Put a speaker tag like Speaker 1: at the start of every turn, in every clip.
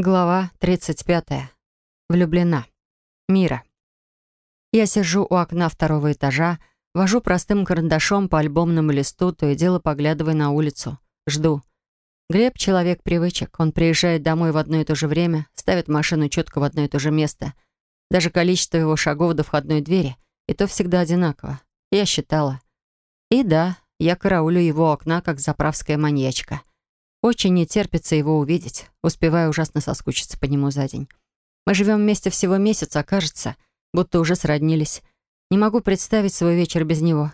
Speaker 1: Глава 35. Влюблена. Мира. Я сижу у окна второго этажа, вожу простым карандашом по альбомному листу, то и дело поглядывая на улицу. Жду. Глеб — человек привычек. Он приезжает домой в одно и то же время, ставит машину четко в одно и то же место. Даже количество его шагов до входной двери, и то всегда одинаково. Я считала. И да, я караулю его окна, как заправская маньячка. Очень не терпится его увидеть, успевая ужасно соскучиться по нему за день. Мы живем вместе всего месяц, а кажется, будто уже сроднились. Не могу представить свой вечер без него.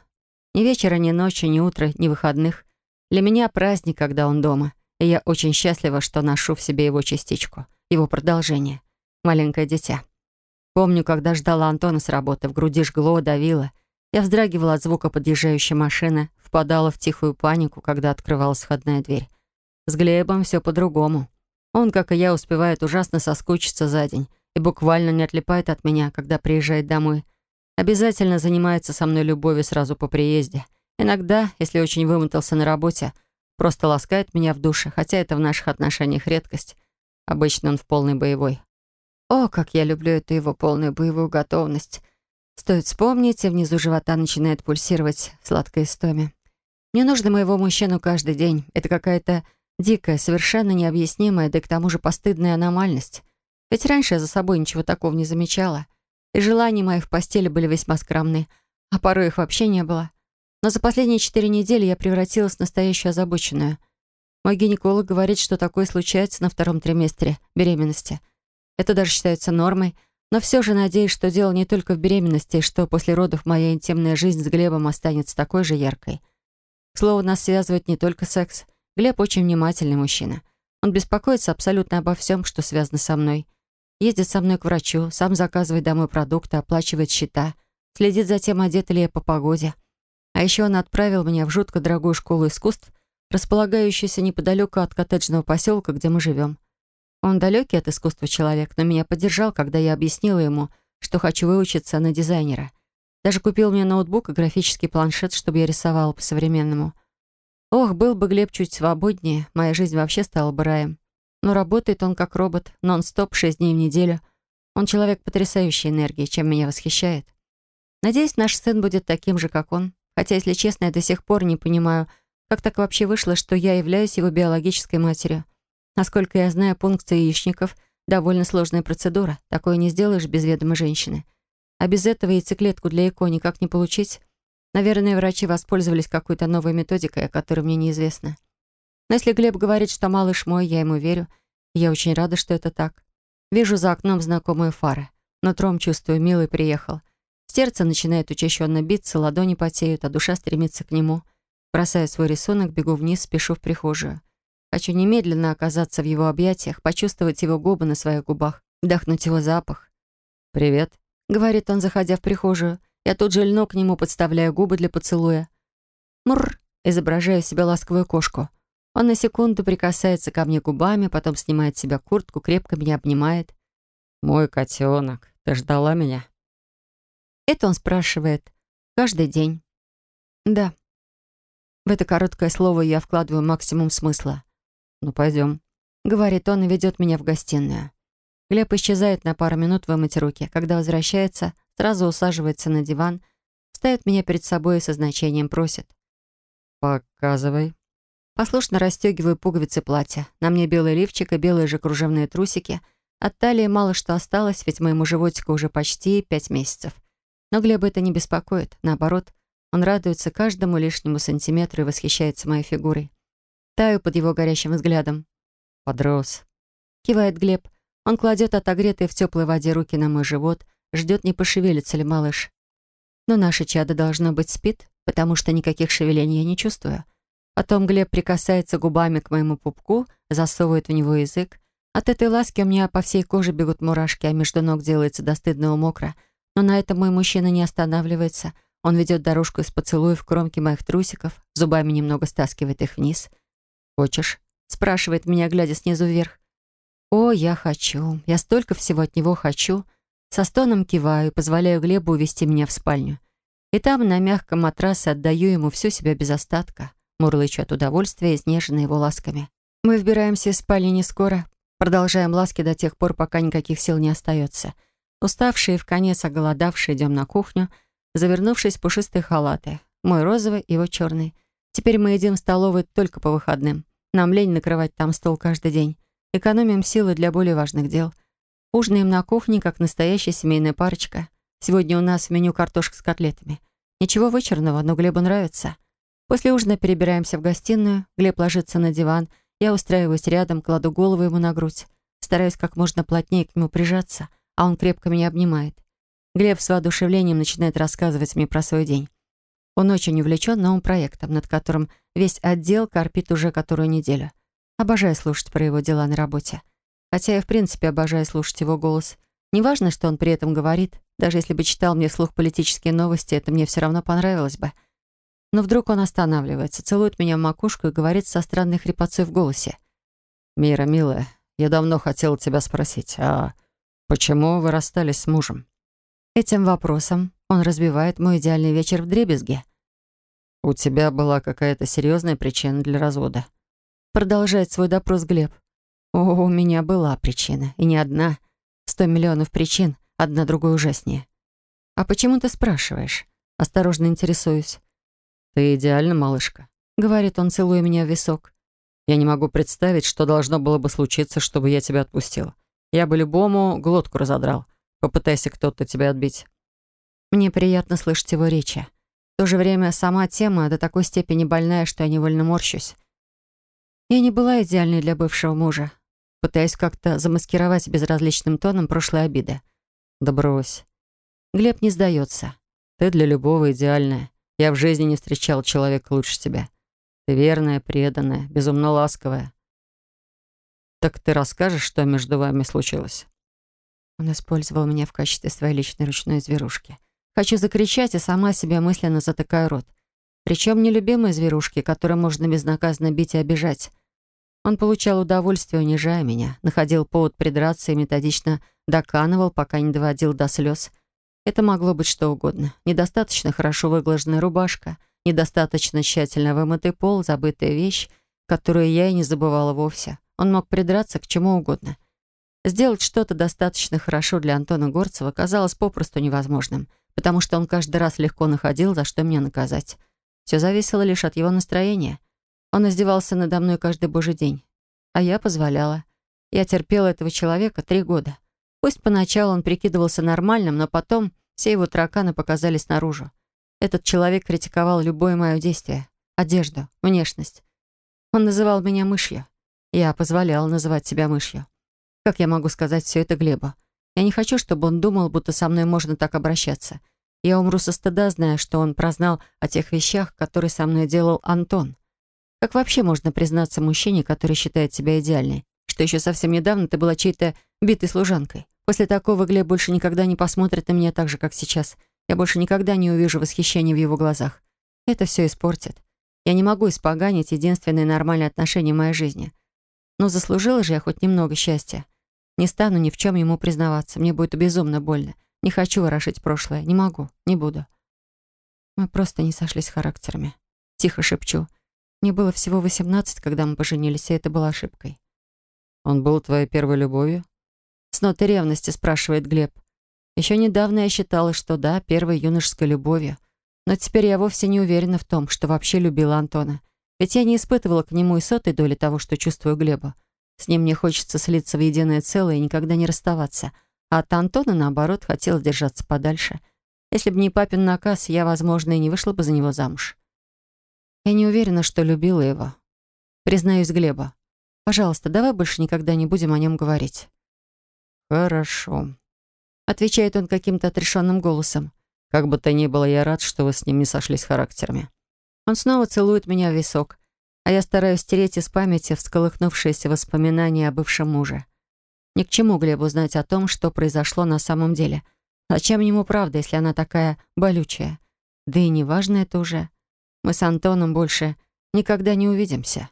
Speaker 1: Ни вечера, ни ночи, ни утра, ни выходных. Для меня праздник, когда он дома, и я очень счастлива, что ношу в себе его частичку, его продолжение. Маленькое дитя. Помню, когда ждала Антона с работы, в груди жгло, давило. Я вздрагивала от звука подъезжающей машины, впадала в тихую панику, когда открывалась входная дверь. С Глебом все по-другому. Он, как и я, успевает ужасно соскучиться за день и буквально не отлипает от меня, когда приезжает домой. Обязательно занимается со мной любовью сразу по приезде. Иногда, если очень вымотался на работе, просто ласкает меня в душе, хотя это в наших отношениях редкость. Обычно он в полной боевой. О, как я люблю эту его полную боевую готовность. Стоит вспомнить, и внизу живота начинает пульсировать сладкое истоме. Мне нужно моего мужчину каждый день. Это какая-то Дикая, совершенно необъяснимая, да и к тому же постыдная аномальность. Ведь раньше я за собой ничего такого не замечала. И желания мои в постели были весьма скромны, а порой их вообще не было. Но за последние четыре недели я превратилась в настоящую озабоченную. Мой гинеколог говорит, что такое случается на втором триместре беременности. Это даже считается нормой, но все же надеюсь, что дело не только в беременности, и что после родов моя интимная жизнь с Глебом останется такой же яркой. К слову, нас связывает не только секс — Глеб очень внимательный мужчина. Он беспокоится абсолютно обо всем, что связано со мной. Ездит со мной к врачу, сам заказывает домой продукты, оплачивает счета, следит за тем, одета ли я по погоде. А еще он отправил меня в жутко дорогую школу искусств, располагающуюся неподалеку от коттеджного поселка, где мы живем. Он далекий от искусства человек, но меня поддержал, когда я объяснила ему, что хочу выучиться на дизайнера. Даже купил мне ноутбук и графический планшет, чтобы я рисовала по-современному. Ох, был бы Глеб чуть свободнее, моя жизнь вообще стала бы раем. Но работает он как робот, нон-стоп, шесть дней в неделю. Он человек потрясающей энергии, чем меня восхищает. Надеюсь, наш сын будет таким же, как он. Хотя, если честно, я до сих пор не понимаю, как так вообще вышло, что я являюсь его биологической матерью. Насколько я знаю, пункция яичников — довольно сложная процедура. Такое не сделаешь без ведома женщины. А без этого яйцеклетку для ЭКО никак не получить. Наверное, врачи воспользовались какой-то новой методикой, о которой мне неизвестно. Но если Глеб говорит, что малыш мой, я ему верю. Я очень рада, что это так. Вижу за окном знакомые фары. Нутром чувствую, милый приехал. Сердце начинает учащенно биться, ладони потеют, а душа стремится к нему. Бросая свой рисунок, бегу вниз, спешу в прихожую. Хочу немедленно оказаться в его объятиях, почувствовать его губы на своих губах, вдохнуть его запах. «Привет», — говорит он, заходя в прихожую. Я тут же льну к нему, подставляя губы для поцелуя. Мур, изображая себя ласковую кошку. Он на секунду прикасается ко мне губами, потом снимает с себя куртку, крепко меня обнимает. «Мой котенок, ты ждала меня?» Это он спрашивает каждый день. «Да». В это короткое слово я вкладываю максимум смысла. «Ну, пойдем», — говорит он и ведет меня в гостиную. Глеб исчезает на пару минут вымыть руки. Когда возвращается, сразу усаживается на диван, ставит меня перед собой и со значением просит. «Показывай». Послушно расстегиваю пуговицы платья. На мне белый лифчик и белые же кружевные трусики. От талии мало что осталось, ведь моему животику уже почти пять месяцев. Но Глеба это не беспокоит. Наоборот, он радуется каждому лишнему сантиметру и восхищается моей фигурой. Таю под его горящим взглядом. «Подрос», — кивает Глеб. Он кладет отогретые в теплой воде руки на мой живот, ждет, не пошевелится ли малыш. Но наше чадо должно быть спит, потому что никаких шевелений я не чувствую. Потом Глеб прикасается губами к моему пупку, засовывает в него язык. От этой ласки у меня по всей коже бегут мурашки, а между ног делается до стыдного мокро. Но на этом мой мужчина не останавливается. Он ведет дорожку из поцелуев в кромке моих трусиков, зубами немного стаскивает их вниз. «Хочешь?» — спрашивает меня, глядя снизу вверх. «О, я хочу. Я столько всего от него хочу. Со стоном киваю, позволяю Глебу увести меня в спальню. И там, на мягком матрасе, отдаю ему всю себя без остатка, мурлычу от удовольствия, изнеженной его ласками. Мы вбираемся из спальни не скоро. Продолжаем ласки до тех пор, пока никаких сил не остается. Уставшие, в конец оголодавшие, идем на кухню, завернувшись в пушистые халаты. Мой розовый, его черный. Теперь мы едим в столовой только по выходным. Нам лень накрывать там стол каждый день. Экономим силы для более важных дел. Ужинаем на кухне, как настоящая семейная парочка. Сегодня у нас в меню картошка с котлетами. Ничего вычурного, но Глебу нравится. После ужина перебираемся в гостиную. Глеб ложится на диван. Я устраиваюсь рядом, кладу голову ему на грудь. Стараюсь как можно плотнее к нему прижаться, а он крепко меня обнимает. Глеб с воодушевлением начинает рассказывать мне про свой день. Он очень увлечен новым проектом, над которым весь отдел корпит уже которую неделю. Обожаю слушать про его дела на работе. Хотя я, в принципе, обожаю слушать его голос. Неважно, что он при этом говорит. Даже если бы читал мне вслух политические новости, это мне все равно понравилось бы. Но вдруг он останавливается, целует меня в макушку и говорит со странной хрипотцой в голосе. «Мира, милая, я давно хотел тебя спросить, а почему вы расстались с мужем?» Этим вопросом он разбивает мой идеальный вечер в дребезге. «У тебя была какая-то серьезная причина для развода?» Продолжает свой допрос Глеб. «О, у меня была причина, и не одна. Сто миллионов причин, одна другой ужаснее». «А почему ты спрашиваешь?» Осторожно интересуюсь. «Ты идеальна, малышка», — говорит он, целуя меня в висок. «Я не могу представить, что должно было бы случиться, чтобы я тебя отпустил. Я бы любому глотку разодрал. Попытайся кто-то тебя отбить». Мне приятно слышать его речи. В то же время сама тема до такой степени больная, что я невольно морщусь. Я не была идеальной для бывшего мужа. Пытаюсь как-то замаскировать безразличным тоном прошлые обиды. Да брось. Глеб не сдается. Ты для любого идеальная. Я в жизни не встречал человека лучше тебя. Ты верная, преданная, безумно ласковая. Так ты расскажешь, что между вами случилось? Он использовал меня в качестве своей личной ручной зверушки. Хочу закричать, и сама себя мысленно затыкаю рот. Причем нелюбимые зверушки, которые можно безнаказанно бить и обижать. Он получал удовольствие, унижая меня, находил повод придраться и методично доканывал, пока не доводил до слез. Это могло быть что угодно. Недостаточно хорошо выглаженная рубашка, недостаточно тщательно вымытый пол, забытая вещь, которую я и не забывала вовсе. Он мог придраться к чему угодно. Сделать что-то достаточно хорошо для Антона Горцева казалось попросту невозможным — потому что он каждый раз легко находил, за что меня наказать. Все зависело лишь от его настроения. Он издевался надо мной каждый божий день. А я позволяла. Я терпела этого человека три года. Пусть поначалу он прикидывался нормальным, но потом все его тараканы показались наружу. Этот человек критиковал любое мое действие. Одежду, внешность. Он называл меня мышью. Я позволяла называть себя мышью. Как я могу сказать все это Глебу? Я не хочу, чтобы он думал, будто со мной можно так обращаться. Я умру со стыда, зная, что он прознал о тех вещах, которые со мной делал Антон. Как вообще можно признаться мужчине, который считает себя идеальной, что еще совсем недавно ты была чьей-то битой служанкой? После такого Глеб больше никогда не посмотрит на меня так же, как сейчас. Я больше никогда не увижу восхищения в его глазах. Это все испортит. Я не могу испоганить единственные нормальные отношения в моей жизни. Но заслужила же я хоть немного счастья. Не стану ни в чем ему признаваться. Мне будет безумно больно. Не хочу ворошить прошлое. Не могу. Не буду. Мы просто не сошлись характерами. Тихо шепчу. Мне было всего восемнадцать, когда мы поженились, и это была ошибкой. «Он был твоей первой любовью?» С нотой ревности спрашивает Глеб. Еще недавно я считала, что да, первой юношеской любовью. Но теперь я вовсе не уверена в том, что вообще любила Антона. Ведь я не испытывала к нему и сотой доли того, что чувствую Глебу. С ним мне хочется слиться в единое целое и никогда не расставаться. А от Антона, наоборот, хотелось держаться подальше. Если бы не папин наказ, я, возможно, и не вышла бы за него замуж. Я не уверена, что любила его. Признаюсь Глеба. Пожалуйста, давай больше никогда не будем о нем говорить. «Хорошо», — отвечает он каким-то отрешенным голосом. «Как бы то ни было, я рад, что вы с ним не сошлись характерами». Он снова целует меня в висок а я стараюсь стереть из памяти всколыхнувшиеся воспоминания о бывшем муже. Ни к чему Глебу знать о том, что произошло на самом деле. Зачем ему правда, если она такая болючая? Да и неважно это уже. Мы с Антоном больше никогда не увидимся.